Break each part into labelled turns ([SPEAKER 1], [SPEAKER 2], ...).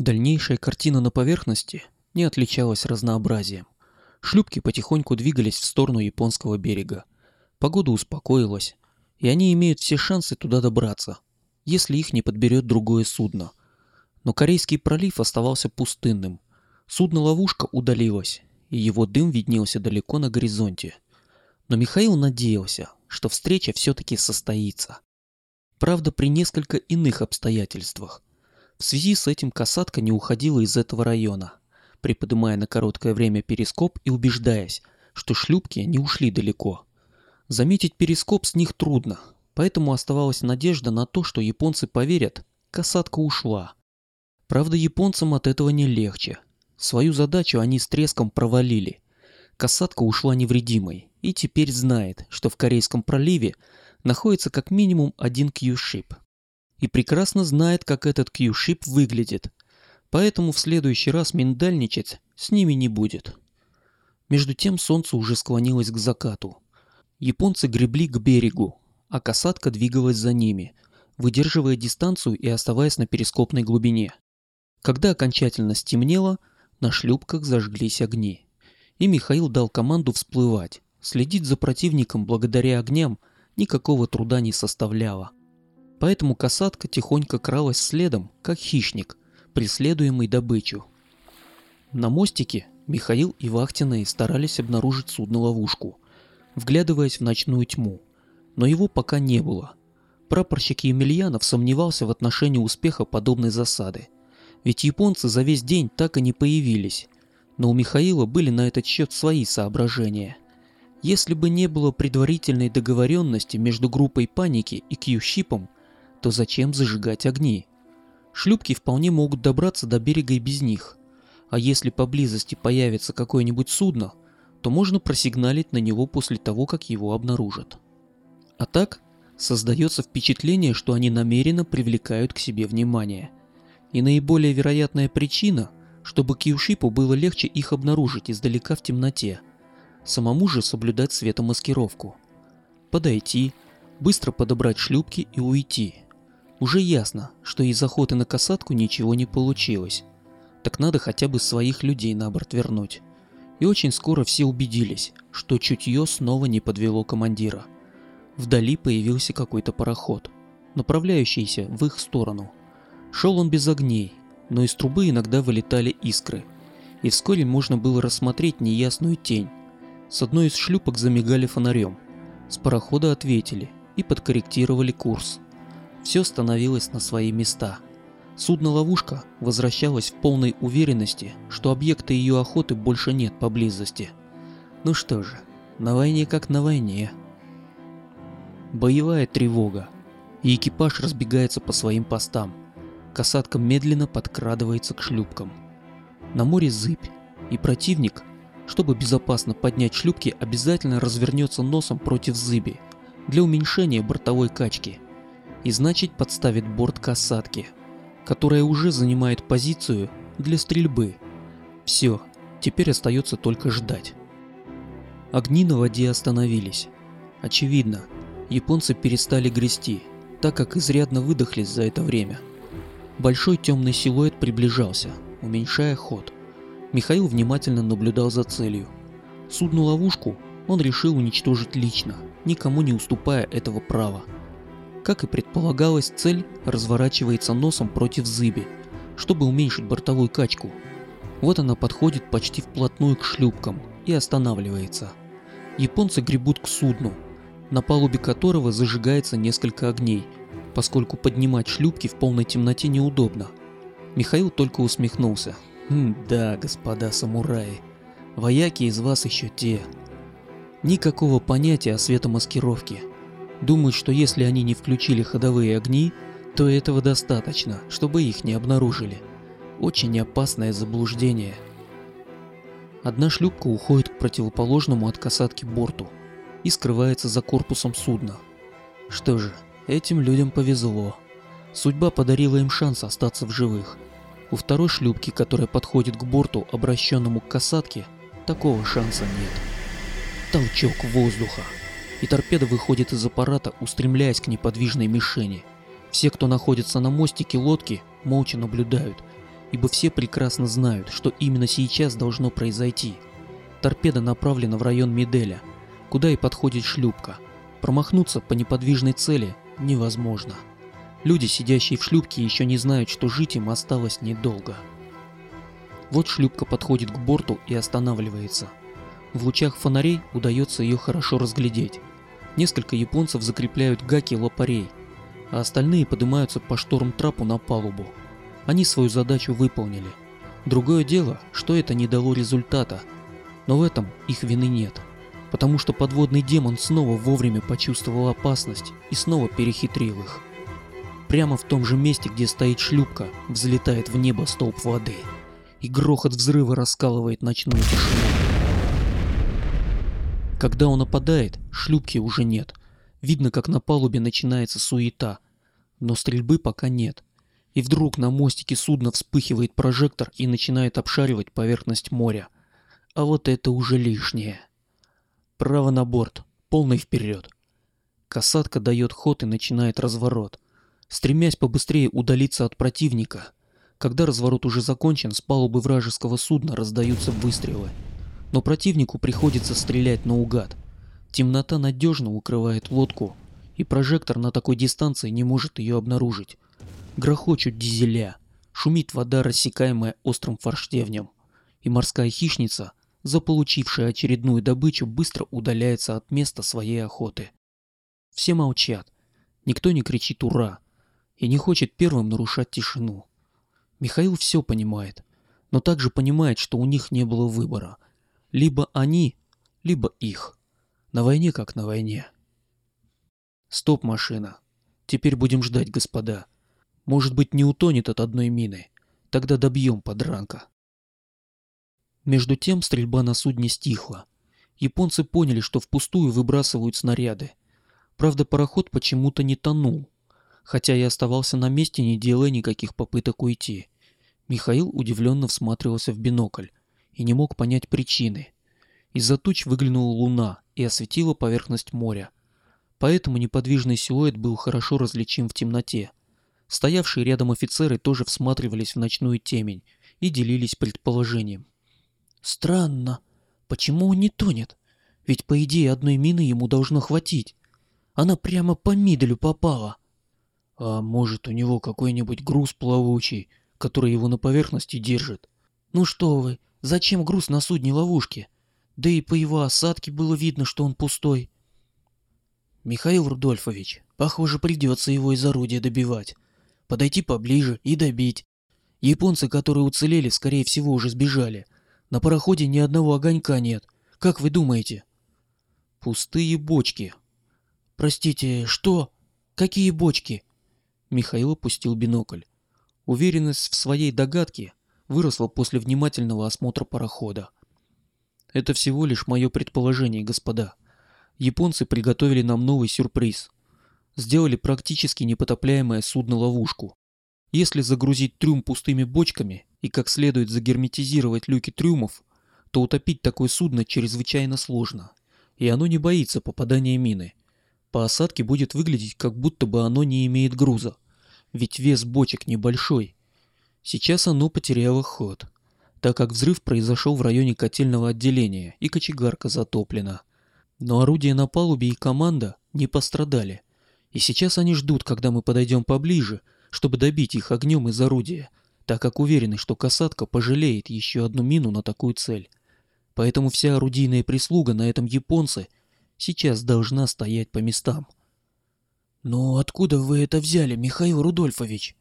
[SPEAKER 1] Дальнейшая картина на поверхности не отличалась разнообразием. Шлюпки потихоньку двигались в сторону японского берега. Погода успокоилась, и они имеют все шансы туда добраться, если их не подберет другое судно. Но Корейский пролив оставался пустынным. Судно-ловушка удалилось, и его дым виднелся далеко на горизонте. Но Михаил надеялся, что встреча все-таки состоится. Правда, при несколько иных обстоятельствах. В связи с этим касатка не уходила из этого района, приподнимая на короткое время перископ и убеждаясь, что шлюпки не ушли далеко. Заметить перископ с них трудно, поэтому оставалась надежда на то, что японцы поверят, касатка ушла. Правда, японцам от этого не легче. Свою задачу они с треском провалили. Касатка ушла невредимой и теперь знает, что в Корейском проливе находится как минимум один кьюшип. И прекрасно знает, как этот кьюшип выглядит. Поэтому в следующий раз миндальничать с ними не будет. Между тем солнце уже склонилось к закату. Японцы гребли к берегу, а касатка двигалась за ними, выдерживая дистанцию и оставаясь на перископной глубине. Когда окончательно стемнело, на шлюпках зажглись огни. И Михаил дал команду всплывать. Следить за противником благодаря огням никакого труда не составляло. Поэтому касатка тихонько кралась следом, как хищник, преследуемый добычу. На мостике Михаил и вахтенные старались обнаружить судно-ловушку – вглядываясь в ночную тьму. Но его пока не было. Прапорщик Емельянов сомневался в отношении успеха подобной засады. Ведь японцы за весь день так и не появились. Но у Михаила были на этот счет свои соображения. Если бы не было предварительной договоренности между группой паники и Кьюшипом, то зачем зажигать огни? Шлюпки вполне могут добраться до берега и без них. А если поблизости появится какое-нибудь судно, то можно просигналить на него после того, как его обнаружат. А так, создается впечатление, что они намеренно привлекают к себе внимание. И наиболее вероятная причина, чтобы Кьюшипу было легче их обнаружить издалека в темноте. Самому же соблюдать светомаскировку. Подойти, быстро подобрать шлюпки и уйти. Уже ясно, что из охоты на касатку ничего не получилось. Так надо хотя бы своих людей на борт вернуть. И очень скоро все убедились, что чутье снова не подвело командира. Вдали появился какой-то пароход, направляющийся в их сторону. Шел он без огней, но из трубы иногда вылетали искры, и вскоре можно было рассмотреть неясную тень. С одной из шлюпок замигали фонарем. С парохода ответили и подкорректировали курс. Все становилось на свои места – Судно-ловушка возвращалась в полной уверенности, что объекта ее охоты больше нет поблизости. Ну что же, на войне как на войне. Боевая тревога, и экипаж разбегается по своим постам. Касатка медленно подкрадывается к шлюпкам. На море зыбь, и противник, чтобы безопасно поднять шлюпки, обязательно развернется носом против зыби для уменьшения бортовой качки, и значит подставит борт касатки – которая уже занимает позицию для стрельбы. Все, теперь остается только ждать. Огни на воде остановились. Очевидно, японцы перестали грести, так как изрядно выдохлись за это время. Большой темный силуэт приближался, уменьшая ход. Михаил внимательно наблюдал за целью. Судну-ловушку он решил уничтожить лично, никому не уступая этого права. Как и предполагалось, цель разворачивается носом против зыби, чтобы уменьшить бортовую качку. Вот она подходит почти вплотную к шлюпкам и останавливается. Японцы гребут к судну, на палубе которого зажигается несколько огней, поскольку поднимать шлюпки в полной темноте неудобно. Михаил только усмехнулся. «Хм, да, господа самураи, вояки из вас еще те. Никакого понятия о светомаскировке – Думают, что если они не включили ходовые огни, то этого достаточно, чтобы их не обнаружили. Очень опасное заблуждение. Одна шлюпка уходит к противоположному от касатки борту и скрывается за корпусом судна. Что же, этим людям повезло. Судьба подарила им шанс остаться в живых. У второй шлюпки, которая подходит к борту, обращенному к касатке, такого шанса нет. Толчок воздуха и торпеда выходит из аппарата, устремляясь к неподвижной мишени. Все, кто находится на мостике лодки, молча наблюдают, ибо все прекрасно знают, что именно сейчас должно произойти. Торпеда направлена в район Меделя, куда и подходит шлюпка. Промахнуться по неподвижной цели невозможно. Люди, сидящие в шлюпке, еще не знают, что жить им осталось недолго. Вот шлюпка подходит к борту и останавливается. В лучах фонарей удается ее хорошо разглядеть. Несколько японцев закрепляют гаки лопарей, а остальные поднимаются по шторм-трапу на палубу. Они свою задачу выполнили. Другое дело, что это не дало результата, но в этом их вины нет, потому что подводный демон снова вовремя почувствовал опасность и снова перехитрил их. Прямо в том же месте, где стоит шлюпка, взлетает в небо столб воды, и грохот взрыва раскалывает ночную тишину. Когда он нападает, шлюпки уже нет. Видно, как на палубе начинается суета, но стрельбы пока нет. И вдруг на мостике судна вспыхивает прожектор и начинает обшаривать поверхность моря. А вот это уже лишнее. Право на борт, полный вперед. Касатка дает ход и начинает разворот, стремясь побыстрее удалиться от противника. Когда разворот уже закончен, с палубы вражеского судна раздаются выстрелы но противнику приходится стрелять наугад. Темнота надежно укрывает лодку, и прожектор на такой дистанции не может ее обнаружить. Грохочут дизеля, шумит вода, рассекаемая острым форштевнем, и морская хищница, заполучившая очередную добычу, быстро удаляется от места своей охоты. Все молчат, никто не кричит «Ура!» и не хочет первым нарушать тишину. Михаил все понимает, но также понимает, что у них не было выбора – либо они, либо их. На войне как на войне. Стоп, машина. Теперь будем ждать, господа. Может быть, не утонет от одной мины. Тогда добьем подранка. Между тем стрельба на судне стихла. Японцы поняли, что впустую выбрасывают снаряды. Правда, пароход почему-то не тонул. Хотя я оставался на месте, не делая никаких попыток уйти. Михаил удивленно всматривался в бинокль и не мог понять причины. Из-за туч выглянула луна и осветила поверхность моря. Поэтому неподвижный силуэт был хорошо различим в темноте. Стоявшие рядом офицеры тоже всматривались в ночную темень и делились предположением. «Странно. Почему он не тонет? Ведь, по идее, одной мины ему должно хватить. Она прямо по миделю попала». «А может, у него какой-нибудь груз плавучий, который его на поверхности держит?» «Ну что вы, Зачем груз на судне ловушки? Да и по его осадке было видно, что он пустой. Михаил Рудольфович, похоже, придется его из орудия добивать. Подойти поближе и добить. Японцы, которые уцелели, скорее всего, уже сбежали. На пароходе ни одного огонька нет. Как вы думаете? Пустые бочки. Простите, что? Какие бочки? Михаил опустил бинокль. Уверенность в своей догадке выросла после внимательного осмотра парохода. Это всего лишь мое предположение, господа. Японцы приготовили нам новый сюрприз. Сделали практически непотопляемое судно-ловушку. Если загрузить трюм пустыми бочками и как следует загерметизировать люки трюмов, то утопить такое судно чрезвычайно сложно, и оно не боится попадания мины. По осадке будет выглядеть, как будто бы оно не имеет груза, ведь вес бочек небольшой, Сейчас оно потеряло ход, так как взрыв произошел в районе котельного отделения и кочегарка затоплена. Но орудия на палубе и команда не пострадали. И сейчас они ждут, когда мы подойдем поближе, чтобы добить их огнем из орудия, так как уверены, что касатка пожалеет еще одну мину на такую цель. Поэтому вся орудийная прислуга на этом японце сейчас должна стоять по местам. «Но откуда вы это взяли, Михаил Рудольфович?»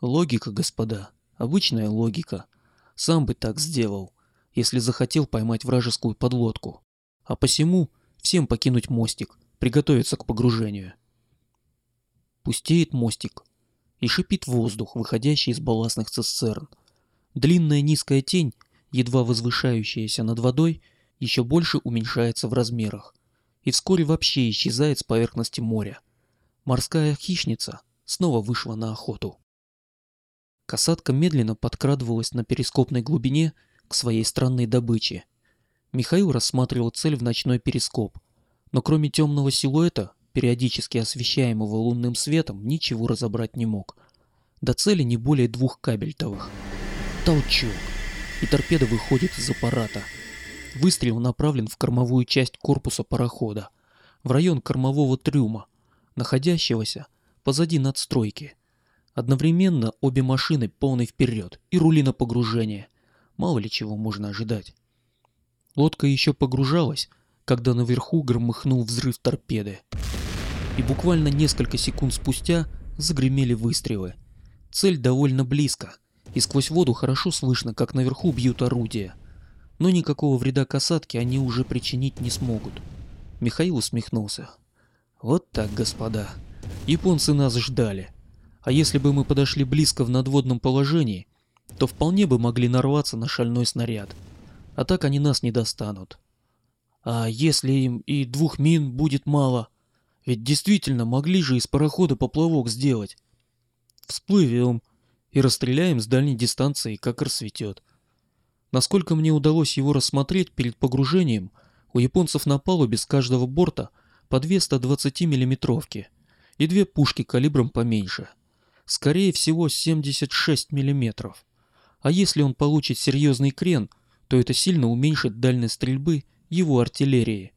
[SPEAKER 1] Логика, господа, обычная логика. Сам бы так сделал, если захотел поймать вражескую подлодку. А посему всем покинуть мостик, приготовиться к погружению. Пустеет мостик, и шипит воздух, выходящий из балластных цистерн. Длинная низкая тень, едва возвышающаяся над водой, еще больше уменьшается в размерах и вскоре вообще исчезает с поверхности моря. Морская хищница снова вышла на охоту. Касатка медленно подкрадывалась на перископной глубине к своей странной добыче. Михаил рассматривал цель в ночной перископ, но кроме темного силуэта, периодически освещаемого лунным светом, ничего разобрать не мог. До цели не более двух кабельтовых. Толчок. И торпеда выходит из аппарата. Выстрел направлен в кормовую часть корпуса парохода, в район кормового трюма, находящегося позади надстройки. Одновременно обе машины полной вперед и рули на погружение. Мало ли чего можно ожидать. Лодка еще погружалась, когда наверху громыхнул взрыв торпеды. И буквально несколько секунд спустя загремели выстрелы. Цель довольно близко, и сквозь воду хорошо слышно, как наверху бьют орудия. Но никакого вреда касатке они уже причинить не смогут. Михаил усмехнулся. Вот так, господа. Японцы нас ждали. А если бы мы подошли близко в надводном положении, то вполне бы могли нарваться на шальной снаряд. А так они нас не достанут. А если им и двух мин будет мало? Ведь действительно могли же из парохода поплавок сделать. Всплывем и расстреляем с дальней дистанции, как рассветет. Насколько мне удалось его рассмотреть перед погружением, у японцев на палубе с каждого борта по две 120 миллиметровки и две пушки калибром поменьше. Скорее всего 76 миллиметров. А если он получит серьезный крен, то это сильно уменьшит дальность стрельбы его артиллерии.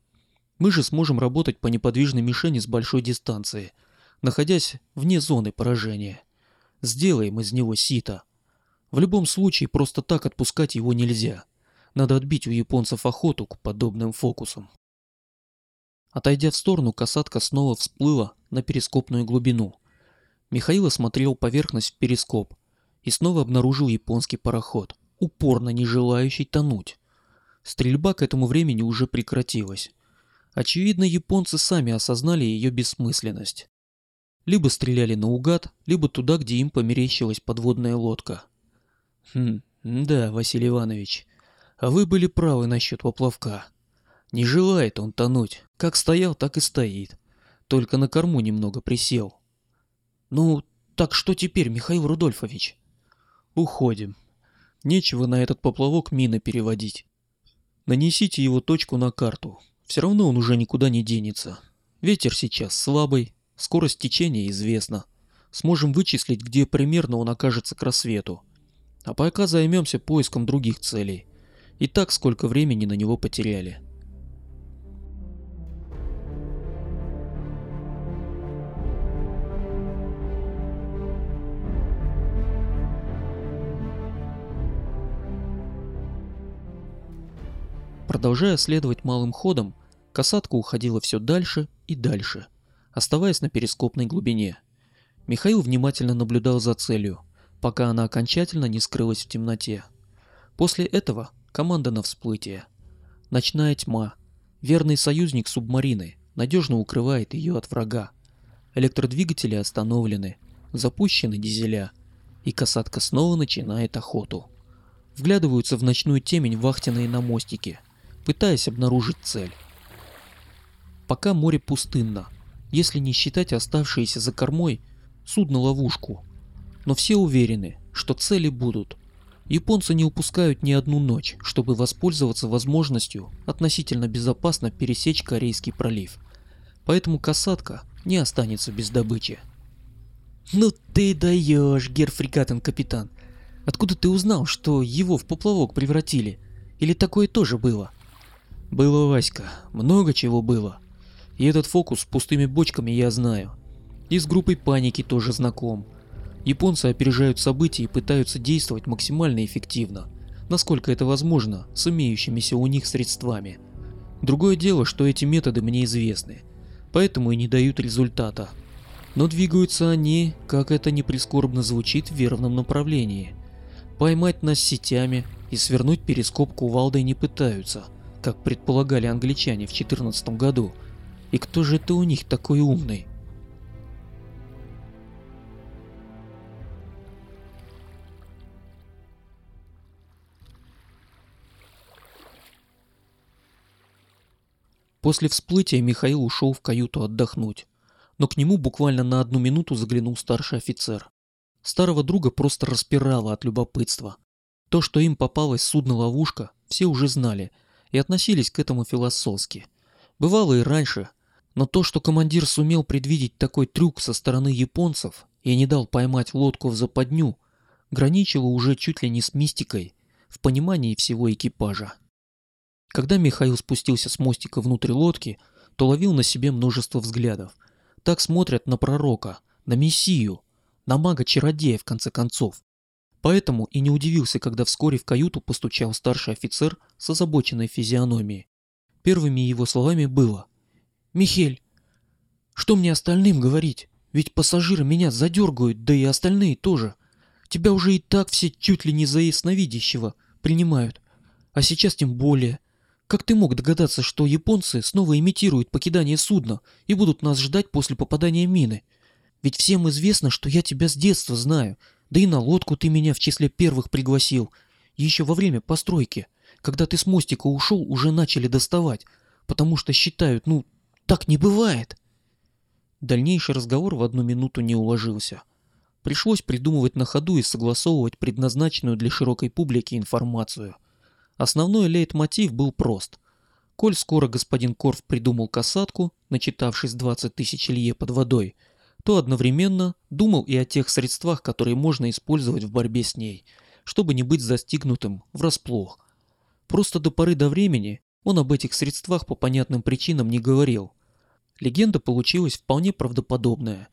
[SPEAKER 1] Мы же сможем работать по неподвижной мишени с большой дистанции, находясь вне зоны поражения. Сделаем из него сито. В любом случае, просто так отпускать его нельзя. Надо отбить у японцев охоту к подобным фокусам. Отойдя в сторону, касатка снова всплыла на перископную глубину. Михаил осмотрел поверхность в перископ и снова обнаружил японский пароход, упорно не желающий тонуть. Стрельба к этому времени уже прекратилась. Очевидно, японцы сами осознали ее бессмысленность. Либо стреляли наугад, либо туда, где им померещилась подводная лодка. Хм, да, Василий Иванович, а вы были правы насчет поплавка. Не желает он тонуть, как стоял, так и стоит. Только на корму немного присел. Ну, так что теперь, Михаил Рудольфович? Уходим. Нечего на этот поплавок мины переводить. Нанесите его точку на карту. Все равно он уже никуда не денется. Ветер сейчас слабый, скорость течения известна. Сможем вычислить, где примерно он окажется к рассвету. А пока займемся поиском других целей. И так сколько времени на него потеряли. Продолжая следовать малым ходом, касатка уходила все дальше и дальше, оставаясь на перископной глубине. Михаил внимательно наблюдал за целью, пока она окончательно не скрылась в темноте. После этого команда на всплытие. Ночная тьма, верный союзник субмарины, надежно укрывает ее от врага. Электродвигатели остановлены, запущены дизеля, и касатка снова начинает охоту. Вглядываются в ночную темень вахтенные на мостике – пытаясь обнаружить цель. Пока море пустынно, если не считать оставшиеся за кормой судно-ловушку. Но все уверены, что цели будут. Японцы не упускают ни одну ночь, чтобы воспользоваться возможностью относительно безопасно пересечь Корейский пролив. Поэтому касатка не останется без добычи. «Ну ты даешь, герфрикатен капитан! Откуда ты узнал, что его в поплавок превратили? Или такое тоже было?» Было, Васька, много чего было. И этот фокус с пустыми бочками я знаю. И с группой паники тоже знаком. Японцы опережают события и пытаются действовать максимально эффективно, насколько это возможно, с имеющимися у них средствами. Другое дело, что эти методы мне известны, поэтому и не дают результата. Но двигаются они, как это не прискорбно звучит, в верном направлении. Поймать нас сетями и свернуть перископ кувалдой не пытаются – как предполагали англичане в 14 году. И кто же это у них такой умный? После всплытия Михаил ушел в каюту отдохнуть, но к нему буквально на одну минуту заглянул старший офицер. Старого друга просто распирало от любопытства. То, что им попалась судно-ловушка, все уже знали – и относились к этому философски. Бывало и раньше, но то, что командир сумел предвидеть такой трюк со стороны японцев и не дал поймать лодку в западню, граничило уже чуть ли не с мистикой в понимании всего экипажа. Когда Михаил спустился с мостика внутрь лодки, то ловил на себе множество взглядов. Так смотрят на пророка, на мессию, на мага-чародея в конце концов. Поэтому и не удивился, когда вскоре в каюту постучал старший офицер с озабоченной физиономией. Первыми его словами было «Михель, что мне остальным говорить? Ведь пассажиры меня задергают, да и остальные тоже. Тебя уже и так все чуть ли не за ясновидящего принимают. А сейчас тем более. Как ты мог догадаться, что японцы снова имитируют покидание судна и будут нас ждать после попадания мины? Ведь всем известно, что я тебя с детства знаю, да и на лодку ты меня в числе первых пригласил. Еще во время постройки, когда ты с мостика ушел, уже начали доставать, потому что считают, ну, так не бывает. Дальнейший разговор в одну минуту не уложился. Пришлось придумывать на ходу и согласовывать предназначенную для широкой публики информацию. Основной лейтмотив был прост. Коль скоро господин Корф придумал касатку, начитавшись 20 тысяч лье под водой, то одновременно думал и о тех средствах, которые можно использовать в борьбе с ней, чтобы не быть застигнутым врасплох. Просто до поры до времени он об этих средствах по понятным причинам не говорил. Легенда получилась вполне правдоподобная.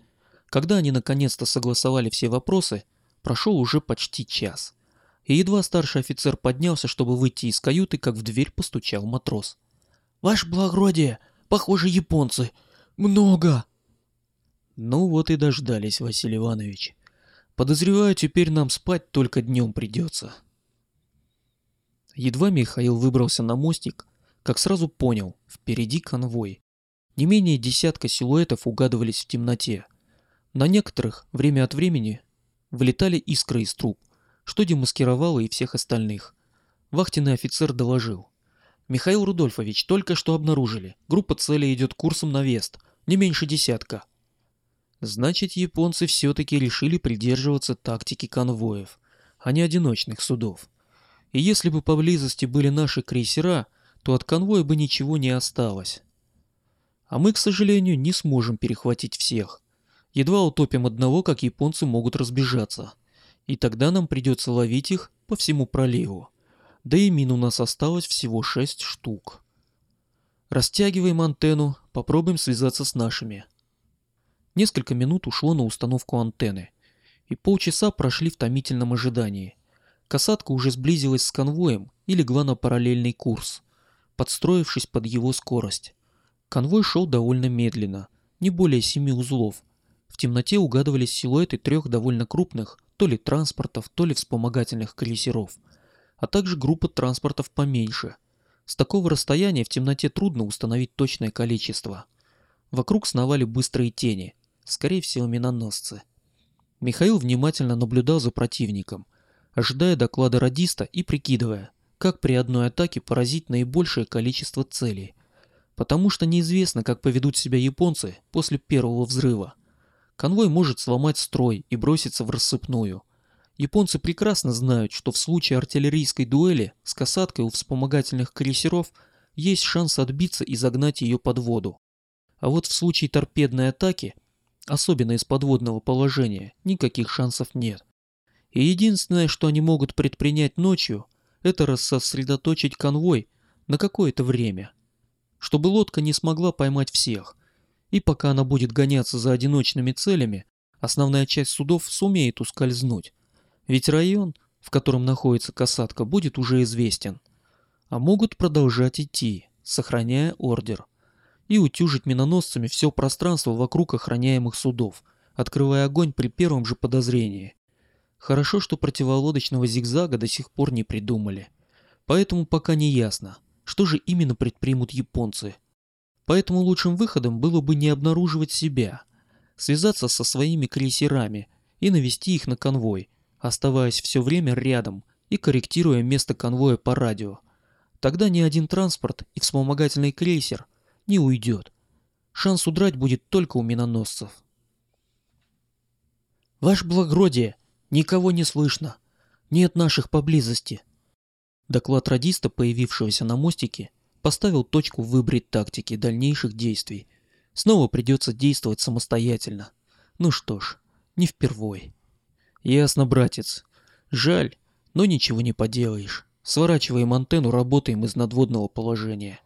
[SPEAKER 1] Когда они наконец-то согласовали все вопросы, прошел уже почти час. И едва старший офицер поднялся, чтобы выйти из каюты, как в дверь постучал матрос. «Ваше благородие, похоже, японцы. Много!» Ну вот и дождались, Василий Иванович. Подозреваю, теперь нам спать только днем придется. Едва Михаил выбрался на мостик, как сразу понял, впереди конвой. Не менее десятка силуэтов угадывались в темноте. На некоторых время от времени вылетали искры из труб, что демаскировало и всех остальных. Вахтенный офицер доложил. «Михаил Рудольфович, только что обнаружили. Группа цели идет курсом на Вест. Не меньше десятка. Значит, японцы все-таки решили придерживаться тактики конвоев, а не одиночных судов. И если бы поблизости были наши крейсера, то от конвоя бы ничего не осталось. А мы, к сожалению, не сможем перехватить всех. Едва утопим одного, как японцы могут разбежаться. И тогда нам придется ловить их по всему проливу. Да и мин у нас осталось всего шесть штук. Растягиваем антенну, попробуем связаться с нашими. Несколько минут ушло на установку антенны, и полчаса прошли в томительном ожидании. Касатка уже сблизилась с конвоем и легла на параллельный курс, подстроившись под его скорость. Конвой шел довольно медленно, не более семи узлов. В темноте угадывались силуэты трех довольно крупных, то ли транспортов, то ли вспомогательных крейсеров, а также группа транспортов поменьше. С такого расстояния в темноте трудно установить точное количество. Вокруг сновали быстрые тени, скорее всего миноносцы. Михаил внимательно наблюдал за противником, ожидая доклада радиста и прикидывая, как при одной атаке поразить наибольшее количество целей. Потому что неизвестно, как поведут себя японцы после первого взрыва. Конвой может сломать строй и броситься в рассыпную. Японцы прекрасно знают, что в случае артиллерийской дуэли с касаткой у вспомогательных крейсеров есть шанс отбиться и загнать ее под воду. А вот в случае торпедной атаки особенно из подводного положения, никаких шансов нет. И единственное, что они могут предпринять ночью, это рассосредоточить конвой на какое-то время, чтобы лодка не смогла поймать всех. И пока она будет гоняться за одиночными целями, основная часть судов сумеет ускользнуть. Ведь район, в котором находится касатка, будет уже известен. А могут продолжать идти, сохраняя ордер и утюжить миноносцами все пространство вокруг охраняемых судов, открывая огонь при первом же подозрении. Хорошо, что противолодочного зигзага до сих пор не придумали. Поэтому пока не ясно, что же именно предпримут японцы. Поэтому лучшим выходом было бы не обнаруживать себя, связаться со своими крейсерами и навести их на конвой, оставаясь все время рядом и корректируя место конвоя по радио. Тогда ни один транспорт и вспомогательный крейсер не уйдет. Шанс удрать будет только у миноносцев. «Ваше благородие, никого не слышно. Нет наших поблизости». Доклад радиста, появившегося на мостике, поставил точку в выборе тактики дальнейших действий. Снова придется действовать самостоятельно. Ну что ж, не впервой. Ясно, братец. Жаль, но ничего не поделаешь. Сворачиваем антенну, работаем из надводного положения.